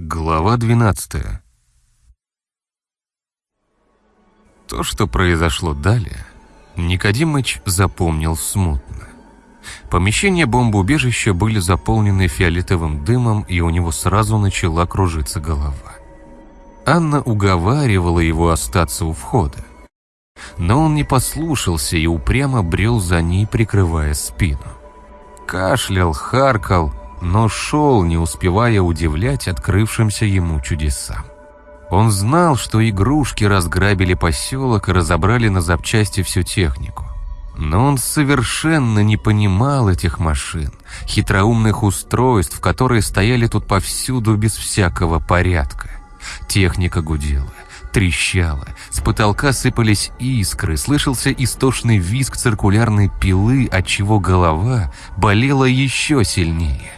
Глава 12 То, что произошло далее, Никодимыч запомнил смутно. Помещения бомбоубежища были заполнены фиолетовым дымом, и у него сразу начала кружиться голова. Анна уговаривала его остаться у входа. Но он не послушался и упрямо брел за ней, прикрывая спину. Кашлял, харкал, но шел, не успевая удивлять открывшимся ему чудесам. Он знал, что игрушки разграбили поселок и разобрали на запчасти всю технику. Но он совершенно не понимал этих машин, хитроумных устройств, которые стояли тут повсюду без всякого порядка. Техника гудела, трещала, с потолка сыпались искры, слышался истошный визг циркулярной пилы, отчего голова болела еще сильнее.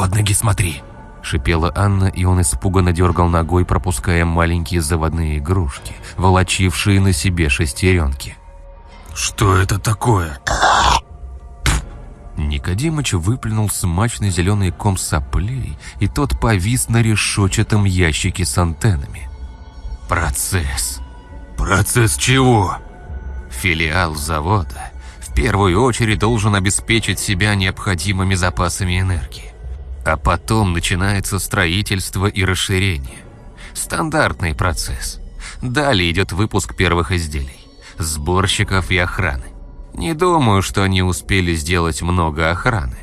«Под ноги смотри!» — шипела Анна, и он испуганно дергал ногой, пропуская маленькие заводные игрушки, волочившие на себе шестеренки. «Что это такое?» Никодимыч выплюнул смачный зеленый ком соплей, и тот повис на решетчатом ящике с антеннами. «Процесс!» «Процесс чего?» Филиал завода в первую очередь должен обеспечить себя необходимыми запасами энергии. А потом начинается строительство и расширение. Стандартный процесс. Далее идет выпуск первых изделий, сборщиков и охраны. Не думаю, что они успели сделать много охраны.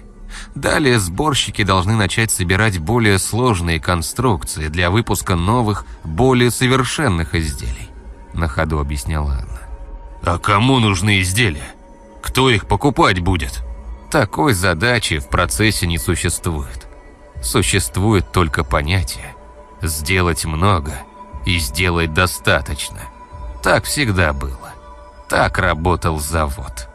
Далее сборщики должны начать собирать более сложные конструкции для выпуска новых, более совершенных изделий. На ходу объясняла Анна. «А кому нужны изделия? Кто их покупать будет?» Такой задачи в процессе не существует. Существует только понятие «сделать много» и «сделать достаточно». Так всегда было. Так работал завод.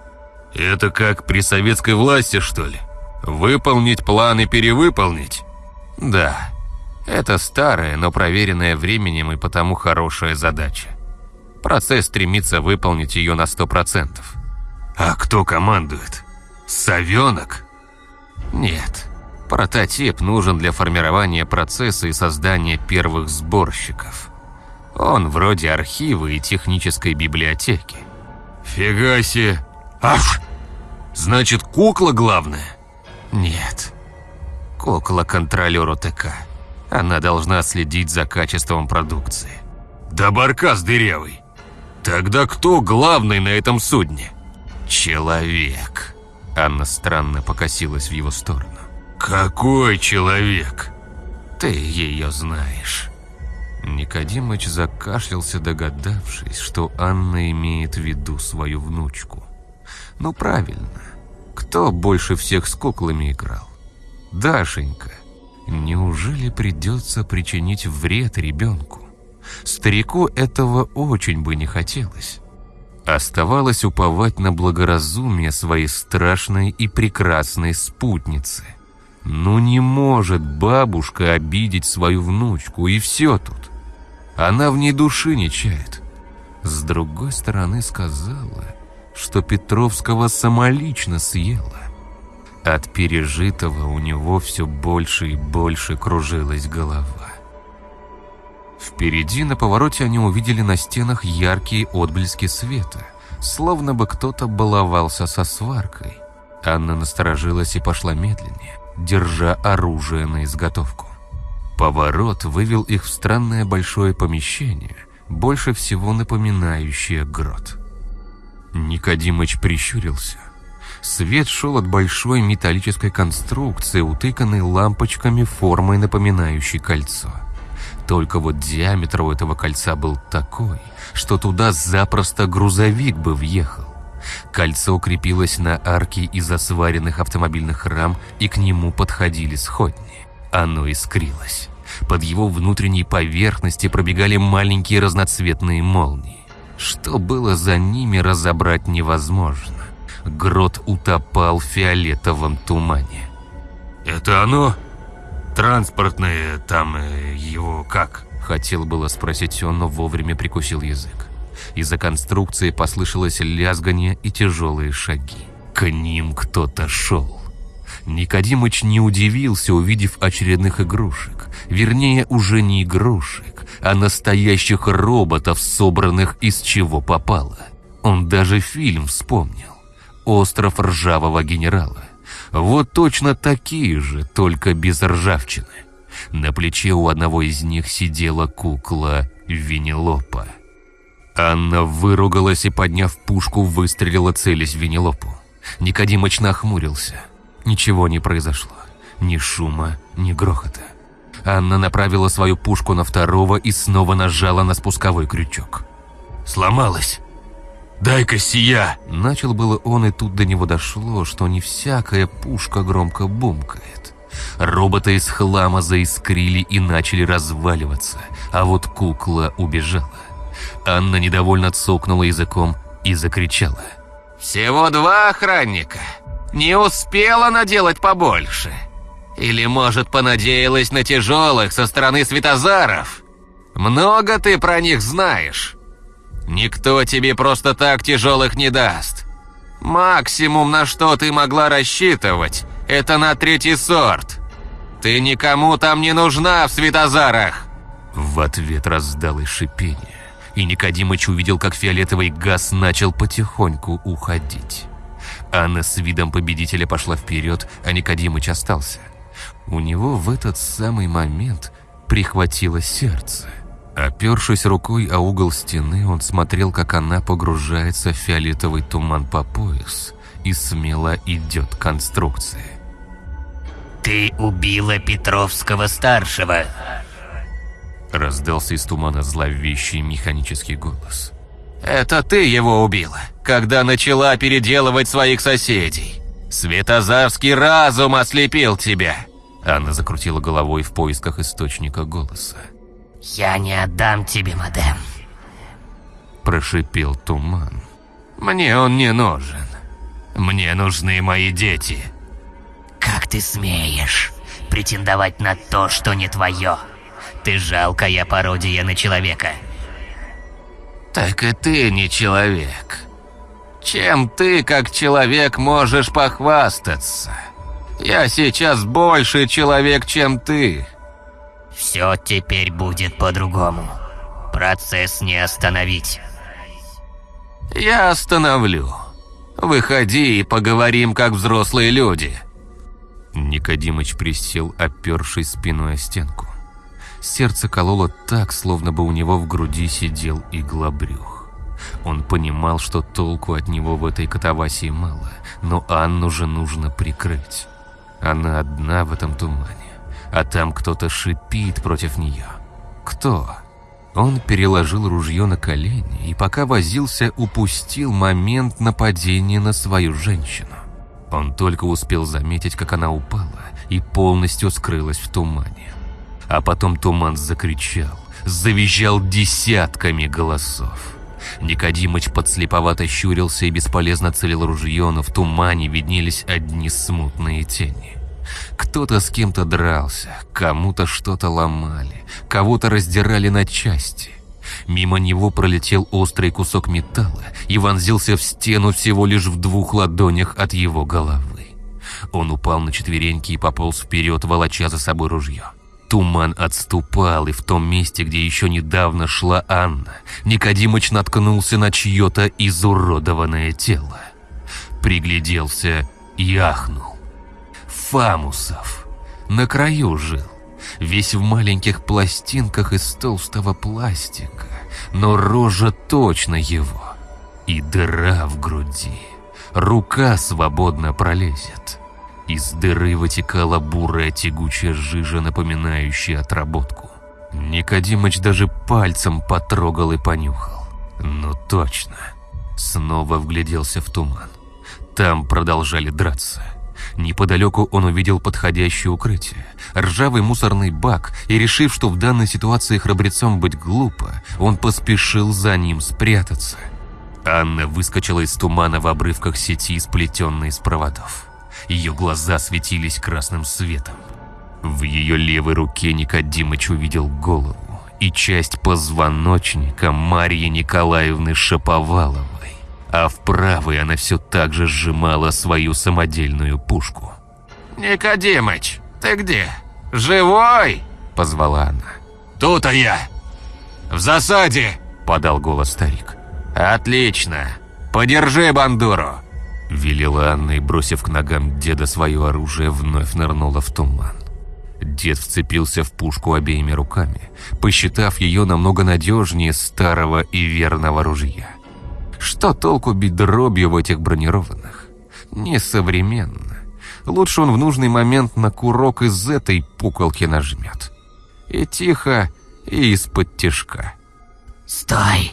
«Это как при советской власти, что ли? Выполнить план и перевыполнить?» Да, это старая, но проверенная временем и потому хорошая задача. Процесс стремится выполнить ее на сто процентов. «А кто командует? Совенок?» Нет, прототип нужен для формирования процесса и создания первых сборщиков. Он вроде архива и технической библиотеки. «Фига себе! Ах! Значит, кукла главная?» Нет. Кукла контролер ОТК. Она должна следить за качеством продукции. Да баркас дырявый. Тогда кто главный на этом судне? Человек. Анна странно покосилась в его сторону. Какой человек? Ты ее знаешь. Никодимыч закашлялся, догадавшись, что Анна имеет в виду свою внучку. Ну правильно. Кто больше всех с куклами играл? Дашенька. Неужели придется причинить вред ребенку? Старику этого очень бы не хотелось. Оставалось уповать на благоразумие своей страшной и прекрасной спутницы. Ну не может бабушка обидеть свою внучку, и все тут. Она в ней души не чает. С другой стороны сказала, что Петровского самолично съела. От пережитого у него все больше и больше кружилась голова. Впереди на повороте они увидели на стенах яркие отблески света, словно бы кто-то баловался со сваркой. Анна насторожилась и пошла медленнее, держа оружие на изготовку. Поворот вывел их в странное большое помещение, больше всего напоминающее грот. Никодимыч прищурился. Свет шел от большой металлической конструкции, утыканной лампочками формой, напоминающей кольцо. Только вот диаметр у этого кольца был такой, что туда запросто грузовик бы въехал. Кольцо крепилось на арке из осваренных автомобильных рам, и к нему подходили сходни. Оно искрилось. Под его внутренней поверхности пробегали маленькие разноцветные молнии. Что было за ними, разобрать невозможно. Грот утопал в фиолетовом тумане. «Это оно? Транспортное там э, его как?» Хотел было спросить он, но вовремя прикусил язык. Из-за конструкции послышалось лязгание и тяжелые шаги. К ним кто-то шел. Никодимыч не удивился, увидев очередных игрушек. Вернее, уже не игрушек, а настоящих роботов, собранных из чего попало. Он даже фильм вспомнил. «Остров ржавого генерала». Вот точно такие же, только без ржавчины. На плече у одного из них сидела кукла Винелопа. Анна выругалась и, подняв пушку, выстрелила целясь в Винелопу. Никодимыч нахмурился. Ничего не произошло. Ни шума, ни грохота. Анна направила свою пушку на второго и снова нажала на спусковой крючок. «Сломалась! Дай-ка сия!» Начал было он, и тут до него дошло, что не всякая пушка громко бумкает. Роботы из хлама заискрили и начали разваливаться, а вот кукла убежала. Анна недовольно цокнула языком и закричала. «Всего два охранника. Не успела наделать побольше. Или, может, понадеялась на тяжелых со стороны Светозаров? Много ты про них знаешь. Никто тебе просто так тяжелых не даст. Максимум, на что ты могла рассчитывать, это на третий сорт. Ты никому там не нужна в Светозарах!» В ответ раздалось шипение, и Никодимыч увидел, как фиолетовый газ начал потихоньку уходить. Анна с видом победителя пошла вперед, а Никодимыч остался. У него в этот самый момент прихватило сердце. Опершись рукой о угол стены, он смотрел, как она погружается в фиолетовый туман по пояс и смело идет к конструкции. «Ты убила Петровского-старшего!» Раздался из тумана зловещий механический голос. «Это ты его убила, когда начала переделывать своих соседей. Светозарский разум ослепил тебя!» Анна закрутила головой в поисках источника голоса. «Я не отдам тебе, мадам!» Прошипел туман. «Мне он не нужен. Мне нужны мои дети!» «Как ты смеешь претендовать на то, что не твое? Ты жалкая пародия на человека!» «Так и ты не человек. Чем ты, как человек, можешь похвастаться? Я сейчас больше человек, чем ты!» Все теперь будет по-другому. Процесс не остановить. Я остановлю. Выходи и поговорим, как взрослые люди. Никодимыч присел, опершись спиной о стенку. Сердце кололо так, словно бы у него в груди сидел иглобрюх. Он понимал, что толку от него в этой катавасии мало, но Анну же нужно прикрыть. Она одна в этом тумане а там кто-то шипит против нее. Кто? Он переложил ружье на колени и пока возился, упустил момент нападения на свою женщину. Он только успел заметить, как она упала и полностью скрылась в тумане. А потом туман закричал, завизжал десятками голосов. Никодимыч подслеповато щурился и бесполезно целил ружье, но в тумане виднелись одни смутные тени. Кто-то с кем-то дрался, кому-то что-то ломали, кого-то раздирали на части. Мимо него пролетел острый кусок металла и вонзился в стену всего лишь в двух ладонях от его головы. Он упал на четвереньки и пополз вперед, волоча за собой ружье. Туман отступал, и в том месте, где еще недавно шла Анна, Никодимыч наткнулся на чье-то изуродованное тело. Пригляделся и ахнул. Фамусов. На краю жил. Весь в маленьких пластинках из толстого пластика. Но рожа точно его. И дыра в груди. Рука свободно пролезет. Из дыры вытекала бурая тягучая жижа, напоминающая отработку. Никодимыч даже пальцем потрогал и понюхал. Ну точно. Снова вгляделся в туман. Там продолжали драться. Неподалеку он увидел подходящее укрытие, ржавый мусорный бак, и, решив, что в данной ситуации храбрецом быть глупо, он поспешил за ним спрятаться. Анна выскочила из тумана в обрывках сети, сплетенной из проводов. Ее глаза светились красным светом. В ее левой руке Никодимыч увидел голову и часть позвоночника Марьи Николаевны Шаповаловой а в правой она все так же сжимала свою самодельную пушку. Никодимыч, ты где? Живой?» – позвала она. «Тут-то я! В засаде!» – подал голос старик. «Отлично! Подержи бандуру!» Велела Анна и, бросив к ногам деда свое оружие, вновь нырнула в туман. Дед вцепился в пушку обеими руками, посчитав ее намного надежнее старого и верного ружья. Что толку бить дробью в этих бронированных? Несовременно. Лучше он в нужный момент на курок из этой пуколки нажмет. И тихо, и из-под тишка. «Стой!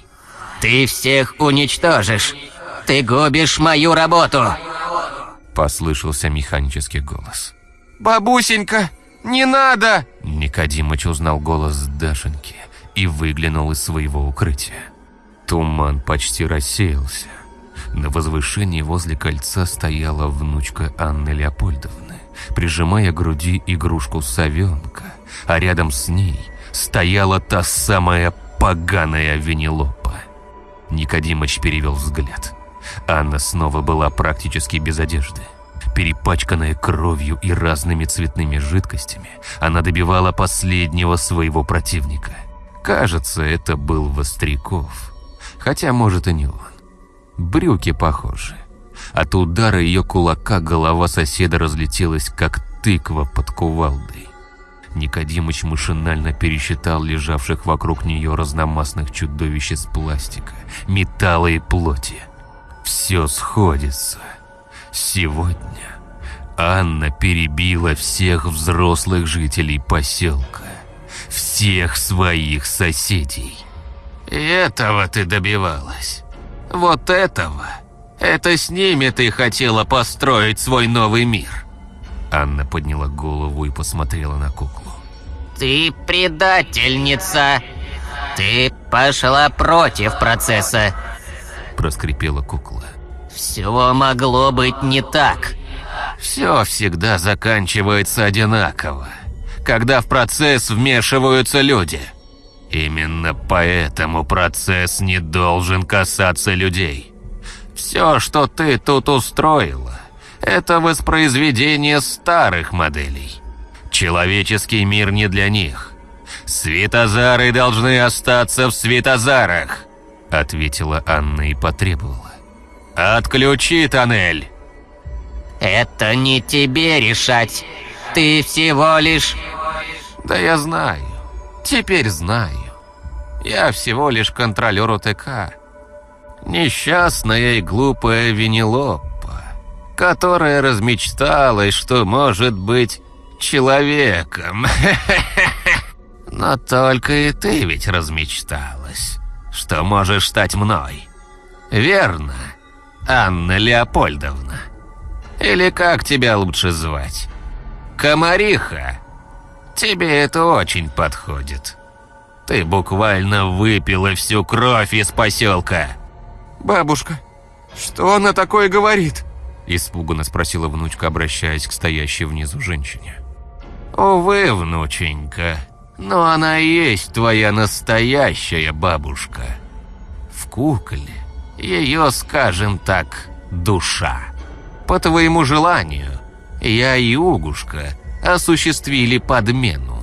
Ты всех уничтожишь! Ты губишь мою работу!» Послышался механический голос. «Бабусенька, не надо!» Никодимыч узнал голос Дашеньки и выглянул из своего укрытия. Туман почти рассеялся. На возвышении возле кольца стояла внучка Анны Леопольдовны, прижимая к груди игрушку совенка, а рядом с ней стояла та самая поганая Венелопа. Никодимыч перевел взгляд. Анна снова была практически без одежды. Перепачканная кровью и разными цветными жидкостями, она добивала последнего своего противника. Кажется, это был Востряков. Хотя, может, и не он. Брюки похожи. От удара ее кулака голова соседа разлетелась, как тыква под кувалдой. Никодимыч машинально пересчитал лежавших вокруг нее разномастных чудовищ из пластика, металла и плоти. Все сходится. Сегодня Анна перебила всех взрослых жителей поселка, всех своих соседей. И этого ты добивалась. Вот этого. Это с ними ты хотела построить свой новый мир. Анна подняла голову и посмотрела на куклу. «Ты предательница! Ты пошла против процесса!» Проскрипела кукла. «Все могло быть не так!» Все всегда заканчивается одинаково, когда в процесс вмешиваются люди. Именно поэтому процесс не должен касаться людей. Все, что ты тут устроила, это воспроизведение старых моделей. Человеческий мир не для них. Светозары должны остаться в светозарах, ответила Анна и потребовала. Отключи тоннель. «Это не тебе решать. Ты всего лишь...» Да я знаю. Теперь знаю. Я всего лишь контролер ОТК. Несчастная и глупая Венелопа, которая размечталась, что может быть человеком. Но только и ты ведь размечталась, что можешь стать мной. Верно, Анна Леопольдовна? Или как тебя лучше звать? Комариха? Тебе это очень подходит. Ты буквально выпила всю кровь из поселка. «Бабушка, что она такое говорит?» Испуганно спросила внучка, обращаясь к стоящей внизу женщине. Увы, внученька, но она и есть твоя настоящая бабушка. В кукле ее, скажем так, душа. По твоему желанию, я и Угушка осуществили подмену.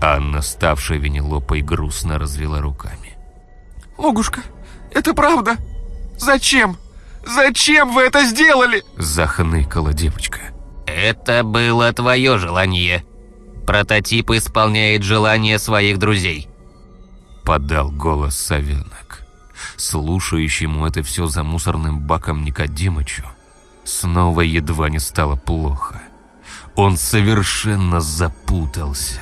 Анна, ставшая Венелопой, грустно развела руками. «Огушка, это правда? Зачем? Зачем вы это сделали?» Захныкала девочка. Это было твое желание. Прототип исполняет желания своих друзей. Подал голос совенок. Слушающему это все за мусорным баком Никодимычу снова едва не стало плохо. Он совершенно запутался.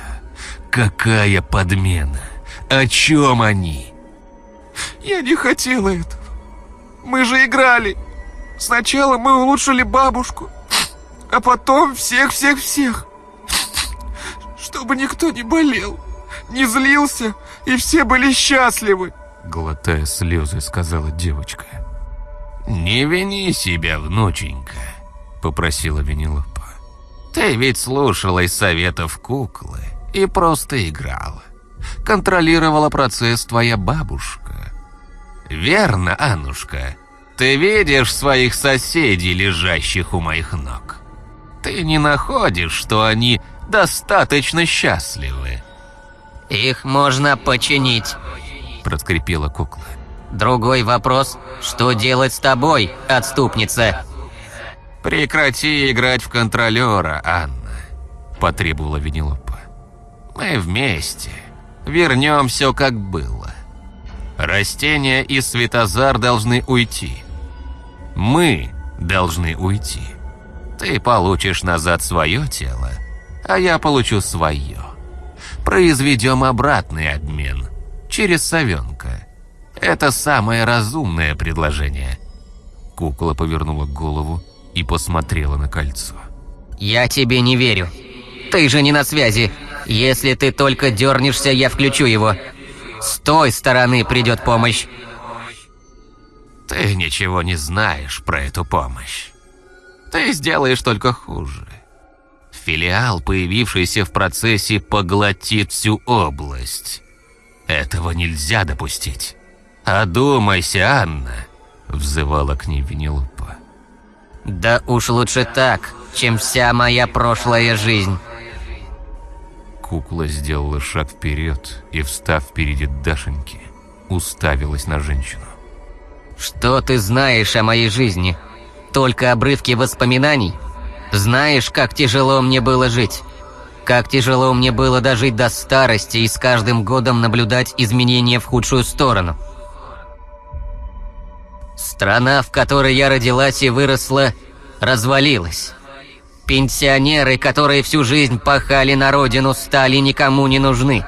Какая подмена? О чем они? «Я не хотела этого. Мы же играли. Сначала мы улучшили бабушку, а потом всех-всех-всех. Чтобы никто не болел, не злился, и все были счастливы». Глотая слезы, сказала девочка. «Не вини себя, внученька», — попросила Венелопа. «Ты ведь слушала из советов куклы и просто играла. Контролировала процесс твоя бабушка. Верно, Аннушка? Ты видишь своих соседей, лежащих у моих ног? Ты не находишь, что они достаточно счастливы?» «Их можно починить», — проскрипела кукла. «Другой вопрос, что делать с тобой, отступница?» «Прекрати играть в контролера, Анна», — потребовала Венелопа. «Мы вместе. Вернем все, как было. Растения и Светозар должны уйти. Мы должны уйти. Ты получишь назад свое тело, а я получу свое. Произведем обратный обмен через совенка. Это самое разумное предложение». Кукла повернула голову и посмотрела на кольцо. «Я тебе не верю. Ты же не на связи. Если ты только дернешься, я включу его. С той стороны придет помощь». «Ты ничего не знаешь про эту помощь. Ты сделаешь только хуже. Филиал, появившийся в процессе, поглотит всю область. Этого нельзя допустить. Одумайся, Анна!» — взывала к ней Венелупа. «Да уж лучше так, чем вся моя прошлая жизнь». Кукла сделала шаг вперед и, встав впереди Дашеньки, уставилась на женщину. «Что ты знаешь о моей жизни? Только обрывки воспоминаний? Знаешь, как тяжело мне было жить? Как тяжело мне было дожить до старости и с каждым годом наблюдать изменения в худшую сторону?» Страна, в которой я родилась и выросла, развалилась. Пенсионеры, которые всю жизнь пахали на родину, стали никому не нужны.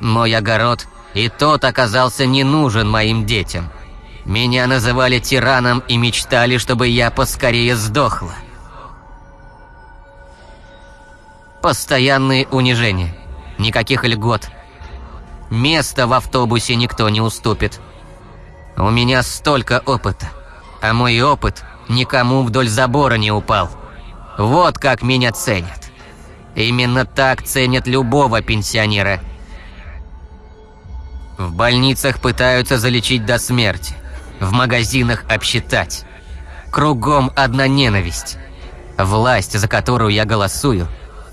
Мой огород и тот оказался не нужен моим детям. Меня называли тираном и мечтали, чтобы я поскорее сдохла. Постоянные унижения. Никаких льгот. Место в автобусе никто не уступит. У меня столько опыта, а мой опыт никому вдоль забора не упал. Вот как меня ценят. Именно так ценят любого пенсионера. В больницах пытаются залечить до смерти. В магазинах обсчитать. Кругом одна ненависть. Власть, за которую я голосую,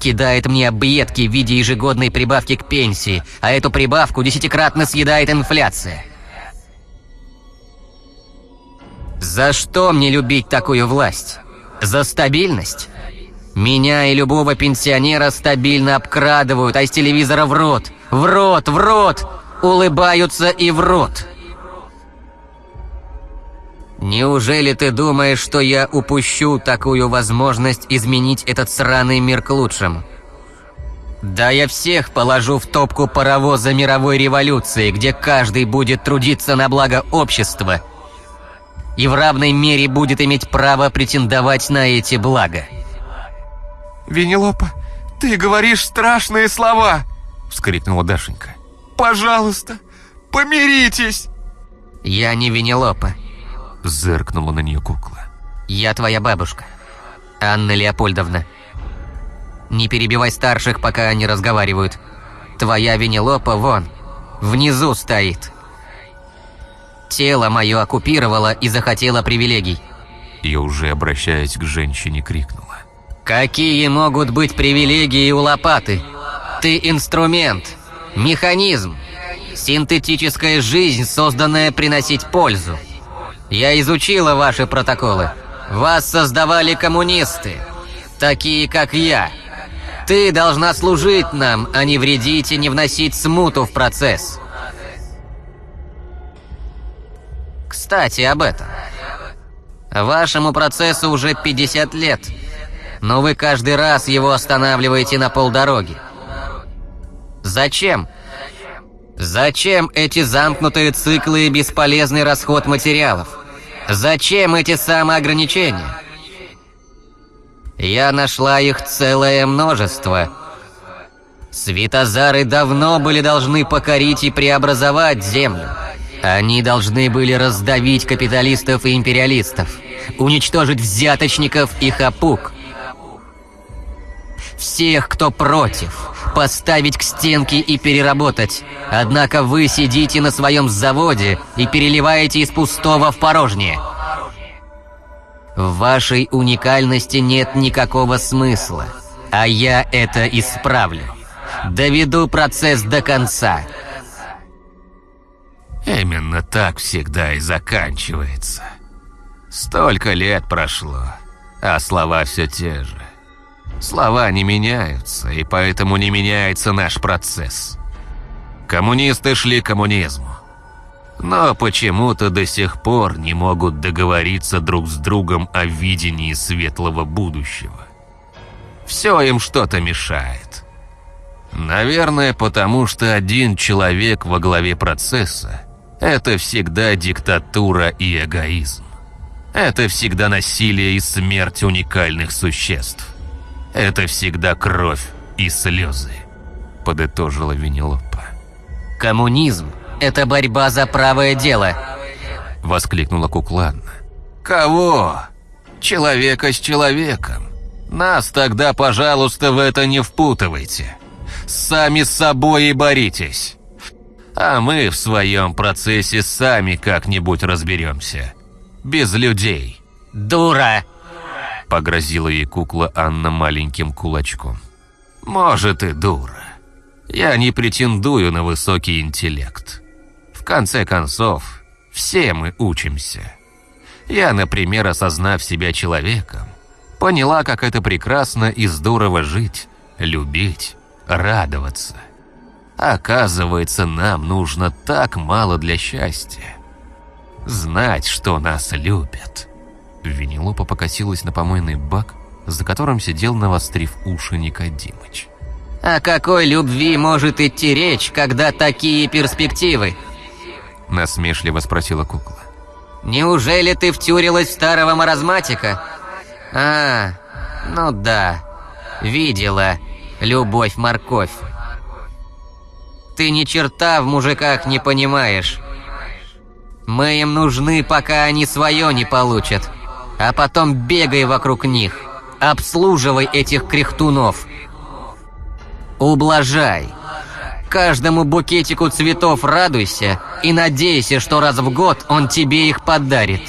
кидает мне объедки в виде ежегодной прибавки к пенсии, а эту прибавку десятикратно съедает инфляция. За что мне любить такую власть? За стабильность? Меня и любого пенсионера стабильно обкрадывают, а из телевизора в рот, в рот, в рот, улыбаются и в рот. Неужели ты думаешь, что я упущу такую возможность изменить этот сраный мир к лучшему? Да я всех положу в топку паровоза мировой революции, где каждый будет трудиться на благо общества и в равной мере будет иметь право претендовать на эти блага. «Венелопа, ты говоришь страшные слова!» — вскрикнула Дашенька. «Пожалуйста, помиритесь!» «Я не Венелопа», — зыркнула на нее кукла. «Я твоя бабушка, Анна Леопольдовна. Не перебивай старших, пока они разговаривают. Твоя Венелопа вон, внизу стоит. Тело мое оккупировало и захотело привилегий». Я уже обращаясь к женщине крикнула. Какие могут быть привилегии у лопаты? Ты инструмент, механизм, синтетическая жизнь, созданная приносить пользу. Я изучила ваши протоколы. Вас создавали коммунисты, такие как я. Ты должна служить нам, а не вредить и не вносить смуту в процесс. Кстати, об этом. Вашему процессу уже 50 лет – но вы каждый раз его останавливаете на полдороги. Зачем? Зачем эти замкнутые циклы и бесполезный расход материалов? Зачем эти самоограничения? Я нашла их целое множество. Светозары давно были должны покорить и преобразовать Землю. Они должны были раздавить капиталистов и империалистов, уничтожить взяточников и хапук, всех, кто против, поставить к стенке и переработать. Однако вы сидите на своем заводе и переливаете из пустого в порожнее. В вашей уникальности нет никакого смысла, а я это исправлю. Доведу процесс до конца. Именно так всегда и заканчивается. Столько лет прошло, а слова все те же. Слова не меняются, и поэтому не меняется наш процесс. Коммунисты шли к коммунизму. Но почему-то до сих пор не могут договориться друг с другом о видении светлого будущего. Все им что-то мешает. Наверное, потому что один человек во главе процесса – это всегда диктатура и эгоизм. Это всегда насилие и смерть уникальных существ. Это всегда кровь и слезы, подытожила Винилопа. Коммунизм – это борьба за правое дело. Воскликнула Кукланна. Кого? Человека с человеком. Нас тогда, пожалуйста, в это не впутывайте. Сами с собой и боритесь. А мы в своем процессе сами как-нибудь разберемся. Без людей. Дура! Погрозила ей кукла Анна маленьким кулачком. Может и дура. Я не претендую на высокий интеллект. В конце концов, все мы учимся. Я, например, осознав себя человеком, поняла, как это прекрасно и здорово жить, любить, радоваться. Оказывается, нам нужно так мало для счастья. Знать, что нас любят. Венелопа покосилась на помойный бак, за которым сидел, навострив уши Никодимыч. О какой любви может идти речь, когда такие перспективы? Насмешливо спросила кукла. Неужели ты втюрилась в старого маразматика? А, ну да, видела. Любовь-морковь. Ты ни черта в мужиках не понимаешь. Мы им нужны, пока они свое не получат. А потом бегай вокруг них. Обслуживай этих кряхтунов. Ублажай. Каждому букетику цветов радуйся и надейся, что раз в год он тебе их подарит.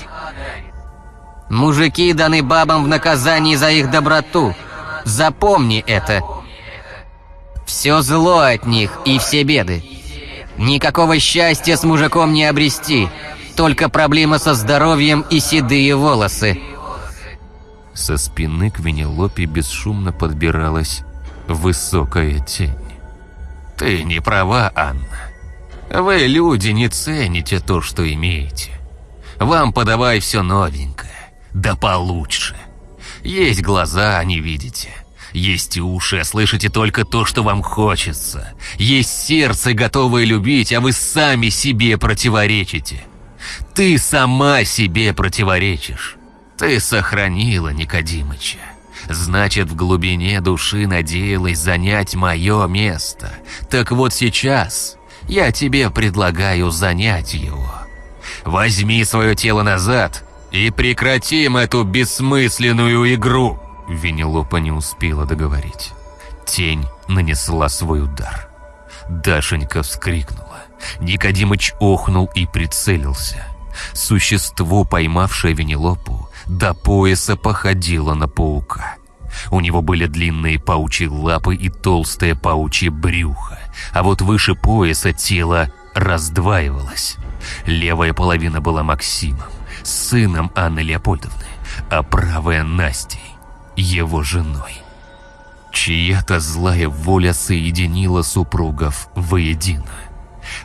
Мужики даны бабам в наказании за их доброту. Запомни это. Все зло от них и все беды. Никакого счастья с мужиком не обрести. Только проблема со здоровьем и седые волосы. Со спины к Венелопе бесшумно подбиралась высокая тень. Ты не права, Анна. Вы, люди, не цените то, что имеете. Вам подавай все новенькое, да получше. Есть глаза, не видите. Есть уши, а слышите только то, что вам хочется. Есть сердце, готовое любить, а вы сами себе противоречите. Ты сама себе противоречишь. Ты сохранила Никодимыча. Значит, в глубине души надеялась занять мое место. Так вот сейчас я тебе предлагаю занять его. Возьми свое тело назад и прекратим эту бессмысленную игру. Венелопа не успела договорить. Тень нанесла свой удар. Дашенька вскрикнула. Никодимыч охнул и прицелился. Существо, поймавшее Венелопу, до пояса походило на паука. У него были длинные паучьи лапы и толстое паучье брюхо, а вот выше пояса тело раздваивалось. Левая половина была Максимом, сыном Анны Леопольдовны, а правая Настей, его женой. Чья-то злая воля соединила супругов воедино.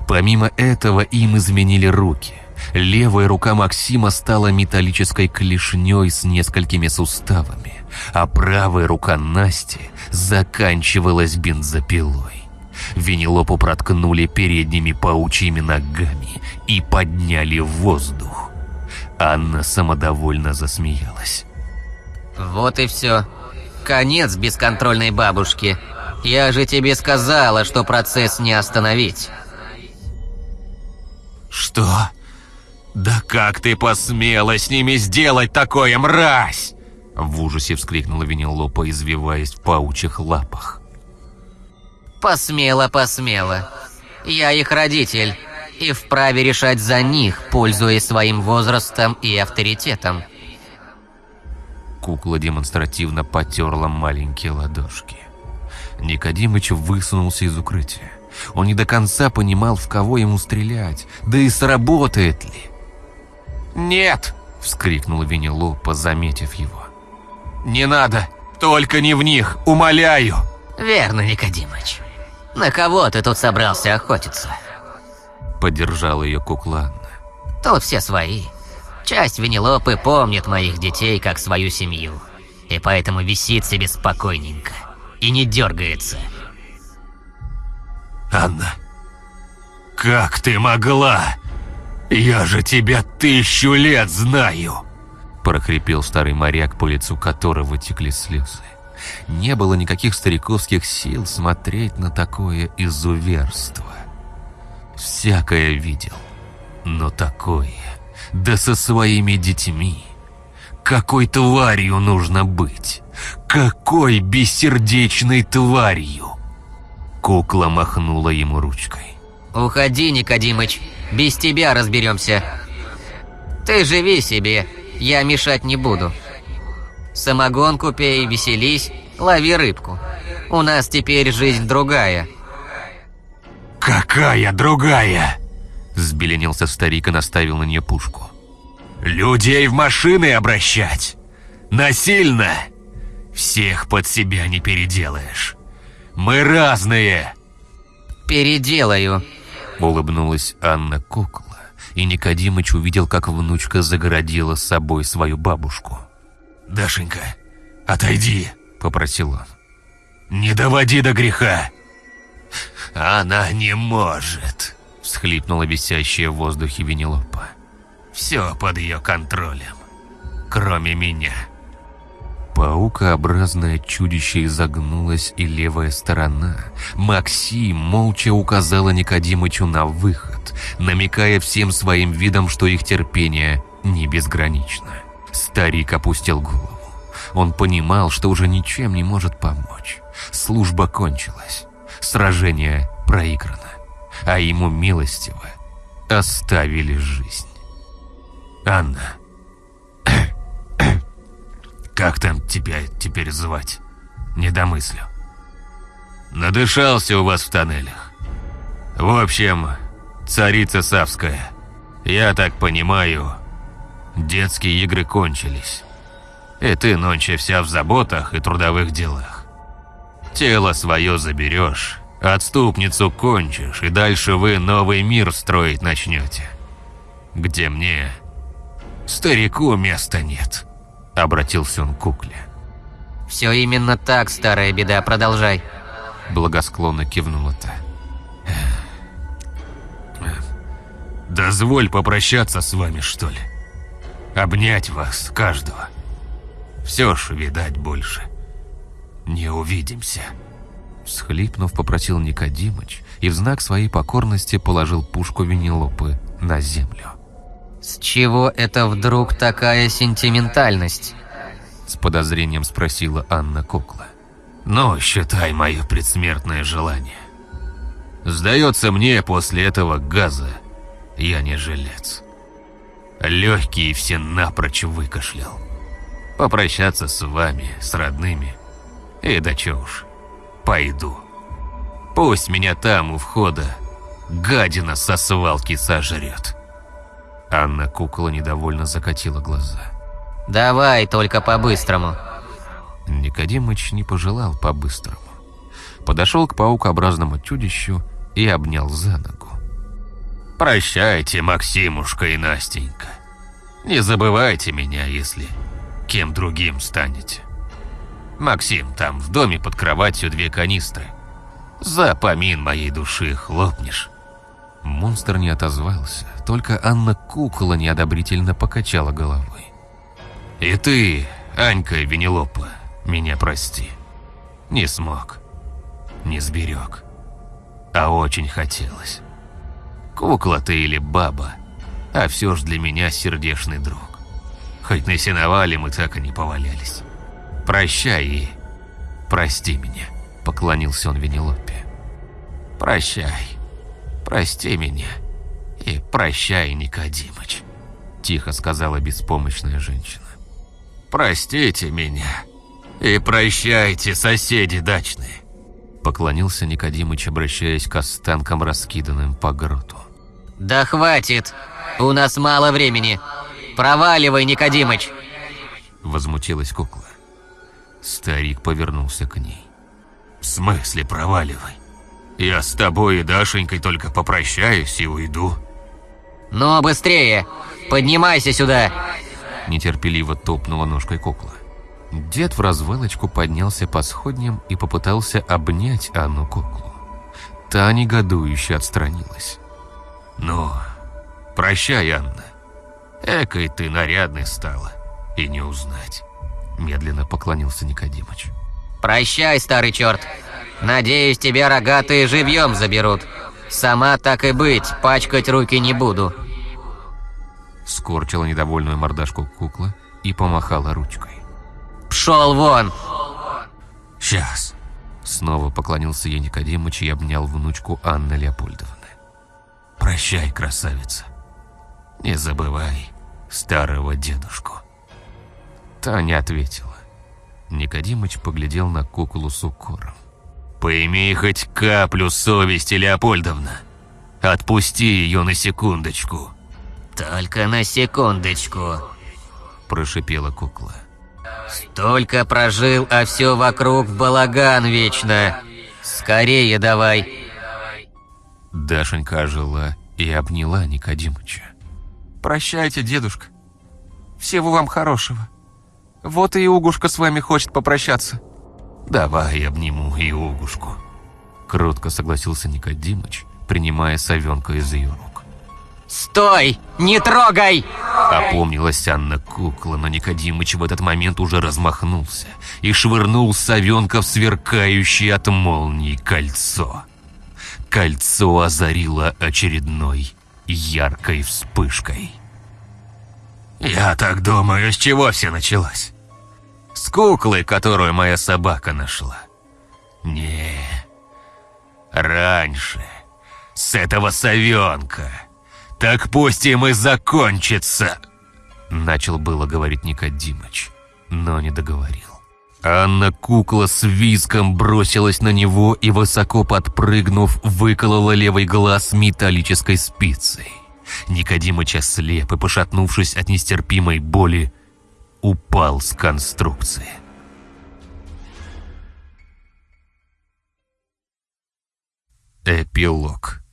Помимо этого им изменили руки. Левая рука Максима стала металлической клешней с несколькими суставами, а правая рука Насти заканчивалась бензопилой. Венелопу проткнули передними паучьими ногами и подняли в воздух. Анна самодовольно засмеялась. Вот и все. Конец бесконтрольной бабушки. Я же тебе сказала, что процесс не остановить. «Что? Да как ты посмела с ними сделать такое, мразь?» В ужасе вскрикнула Венелопа, извиваясь в паучьих лапах. Посмела, посмела. Я их родитель и вправе решать за них, пользуясь своим возрастом и авторитетом. Кукла демонстративно потерла маленькие ладошки. Никодимыч высунулся из укрытия. Он не до конца понимал, в кого ему стрелять, да и сработает ли. «Нет!» — вскрикнул Винилопа, заметив его. «Не надо! Только не в них! Умоляю!» Верно, Никодимыч. На кого ты тут собрался охотиться? Поддержала ее кукла Анна. Тут все свои. Часть Венелопы помнит моих детей как свою семью. И поэтому висит себе спокойненько. И не дергается. Анна, как ты могла? Я же тебя тысячу лет знаю!» Прохрипел старый моряк, по лицу которого текли слезы. Не было никаких стариковских сил смотреть на такое изуверство. Всякое видел, но такое, да со своими детьми. Какой тварью нужно быть? Какой бессердечной тварью? Кукла махнула ему ручкой. Уходи, Никодимыч, без тебя разберемся. Ты живи себе, я мешать не буду. Самогонку пей, веселись, лови рыбку. У нас теперь жизнь другая. «Какая другая?» Взбеленился старик и наставил на нее пушку. «Людей в машины обращать? Насильно? Всех под себя не переделаешь. Мы разные!» «Переделаю», — улыбнулась Анна Кукла, и Никодимыч увидел, как внучка загородила с собой свою бабушку. «Дашенька, отойди!» — попросил он. «Не доводи до греха!» «Она не может!» — всхлипнула висящая в воздухе Венелопа. «Все под ее контролем, кроме меня!» Паукообразное чудище изогнулось, и левая сторона. Максим молча указала Никодимычу на выход, намекая всем своим видом, что их терпение не безгранично. Старик опустил голову. Он понимал, что уже ничем не может помочь. Служба кончилась. Сражение проиграно. А ему милостиво оставили жизнь. «Анна, как там тебя теперь звать? Не домыслю. Надышался у вас в тоннелях. В общем, царица Савская. Я так понимаю, детские игры кончились. И ты нонче вся в заботах и трудовых делах. Тело свое заберешь, отступницу кончишь, и дальше вы новый мир строить начнете. Где мне, старику, места нет. Обратился он к кукле. Все именно так, старая беда, продолжай. Благосклонно кивнула та. Дозволь попрощаться с вами, что ли? Обнять вас, каждого. Все ж, видать, больше. Не увидимся. Всхлипнув, попросил Никодимыч и в знак своей покорности положил пушку Венелопы на землю. С чего это вдруг такая сентиментальность? С подозрением спросила Анна Кукла. Ну, считай мое предсмертное желание. Сдается мне после этого газа, я не жилец. Легкие все напрочь выкашлял. Попрощаться с вами, с родными. И да чё уж, пойду. Пусть меня там у входа гадина со свалки сожрет. Анна Кукла недовольно закатила глаза. Давай, только по-быстрому. Никодимыч не пожелал по-быстрому. Подошел к паукообразному чудищу и обнял за ногу. «Прощайте, Максимушка и Настенька. Не забывайте меня, если кем другим станете. Максим, там в доме под кроватью две канистры. За помин моей души хлопнешь». Монстр не отозвался, только Анна Кукла неодобрительно покачала головой. «И ты, Анька Венелопа, меня прости. Не смог, не сберег, а очень хотелось. Кукла ты или баба, а все ж для меня сердечный друг. Хоть на сеновале мы так и не повалялись. Прощай и прости меня», — поклонился он Венелопе. «Прощай, прости меня и прощай, Никодимыч», — тихо сказала беспомощная женщина. Простите меня и прощайте, соседи дачные. Поклонился Никодимыч, обращаясь к останкам, раскиданным по гроту. Да хватит, у нас мало времени. Проваливай, Никодимыч. Возмутилась кукла. Старик повернулся к ней. В смысле проваливай? Я с тобой и Дашенькой только попрощаюсь и уйду. Ну, быстрее! Поднимайся сюда! Нетерпеливо топнула ножкой кукла. Дед в развалочку поднялся по сходням и попытался обнять Анну куклу. Та негодующе отстранилась. Ну, прощай, Анна. Экой ты нарядной стала, и не узнать. Медленно поклонился Никодимыч. Прощай, старый черт. Надеюсь, тебя рогатые живьем заберут. Сама так и быть, пачкать руки не буду. Скорчила недовольную мордашку кукла и помахала ручкой. Пшел вон! Сейчас. Снова поклонился ей Никодимыч и обнял внучку Анны Леопольдовны. Прощай, красавица. Не забывай старого дедушку. Та не ответила. Никодимыч поглядел на куклу с укором. «Поимей хоть каплю совести, Леопольдовна. Отпусти ее на секундочку». «Только на секундочку», – прошипела кукла. «Столько прожил, а все вокруг балаган вечно. Скорее давай». Дашенька ожила и обняла Никодимыча. «Прощайте, дедушка. Всего вам хорошего. Вот и Угушка с вами хочет попрощаться». «Давай обниму и Угушку», — кротко согласился Никодимыч, принимая совенка из ее рук. «Стой! Не трогай!» Опомнилась Анна кукла, но Никодимыч в этот момент уже размахнулся и швырнул совенка в сверкающее от молнии кольцо. Кольцо озарило очередной яркой вспышкой. «Я так думаю, с чего все началось? С куклы, которую моя собака нашла. Не, раньше, с этого совенка. Так пусть им и закончится!» Начал было говорить Никодимыч, но не договорил. Анна кукла с визгом бросилась на него и, высоко подпрыгнув, выколола левый глаз металлической спицей. Никодимыч ослеп и, пошатнувшись от нестерпимой боли, упал с конструкции. Эпилог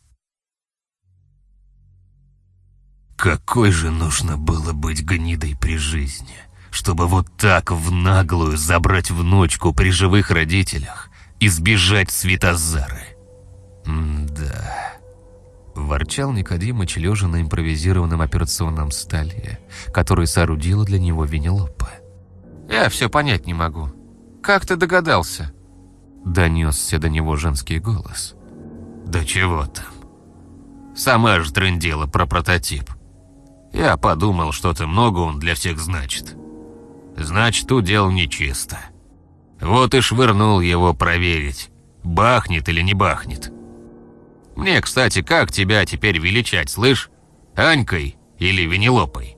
Какой же нужно было быть гнидой при жизни, чтобы вот так в наглую забрать внучку при живых родителях и сбежать в Светозары? да ворчал Никодимыч, лежа на импровизированном операционном столе, который соорудила для него Венелопа. «Я все понять не могу. Как ты догадался?» Донесся до него женский голос. «Да чего там? Сама же трындела про прототип. Я подумал, что-то много он для всех значит. Значит, тут дело нечисто. Вот и швырнул его проверить, бахнет или не бахнет». Мне, кстати, как тебя теперь величать, слышь? Анькой или Венелопой?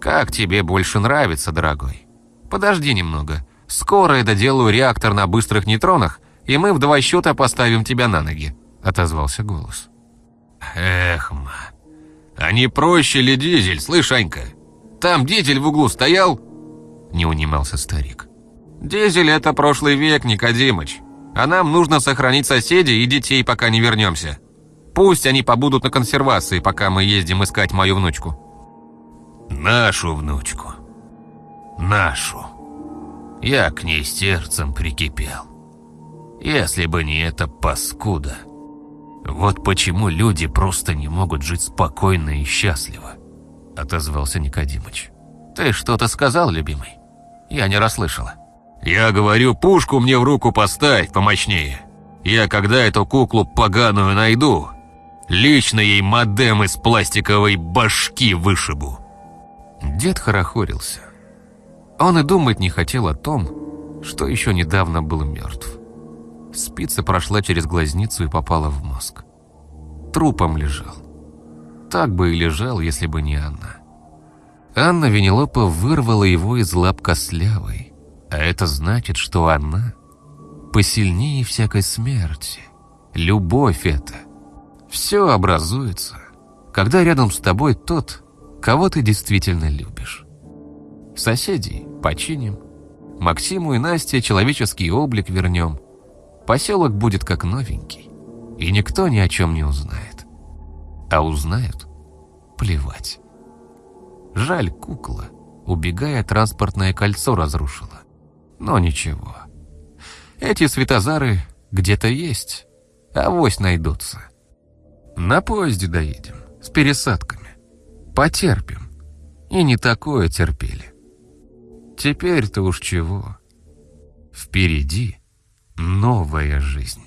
Как тебе больше нравится, дорогой? Подожди немного. Скоро я доделаю реактор на быстрых нейтронах, и мы в два счета поставим тебя на ноги», — отозвался голос. «Эх, ма, а не проще ли дизель, слышь, Анька? Там дизель в углу стоял?» Не унимался старик. «Дизель — это прошлый век, Никодимыч. А нам нужно сохранить соседей и детей, пока не вернемся. Пусть они побудут на консервации, пока мы ездим искать мою внучку». «Нашу внучку. Нашу. Я к ней сердцем прикипел. Если бы не эта паскуда. Вот почему люди просто не могут жить спокойно и счастливо», — отозвался Никодимыч. «Ты что-то сказал, любимый? Я не расслышала». «Я говорю, пушку мне в руку поставь помощнее. Я когда эту куклу поганую найду, Лично ей модем из пластиковой башки вышибу. Дед хорохорился. Он и думать не хотел о том, что еще недавно был мертв. Спица прошла через глазницу и попала в мозг. Трупом лежал. Так бы и лежал, если бы не она. Анна Венелопа вырвала его из лап кослявой, а это значит, что она посильнее всякой смерти. Любовь это. Все образуется, когда рядом с тобой тот, кого ты действительно любишь. Соседей починим, Максиму и Насте человеческий облик вернем, поселок будет как новенький, и никто ни о чем не узнает. А узнают – плевать. Жаль, кукла, убегая, транспортное кольцо разрушила. Но ничего. Эти светозары где-то есть, авось найдутся. На поезде доедем, с пересадками. Потерпим. И не такое терпели. Теперь-то уж чего. Впереди новая жизнь.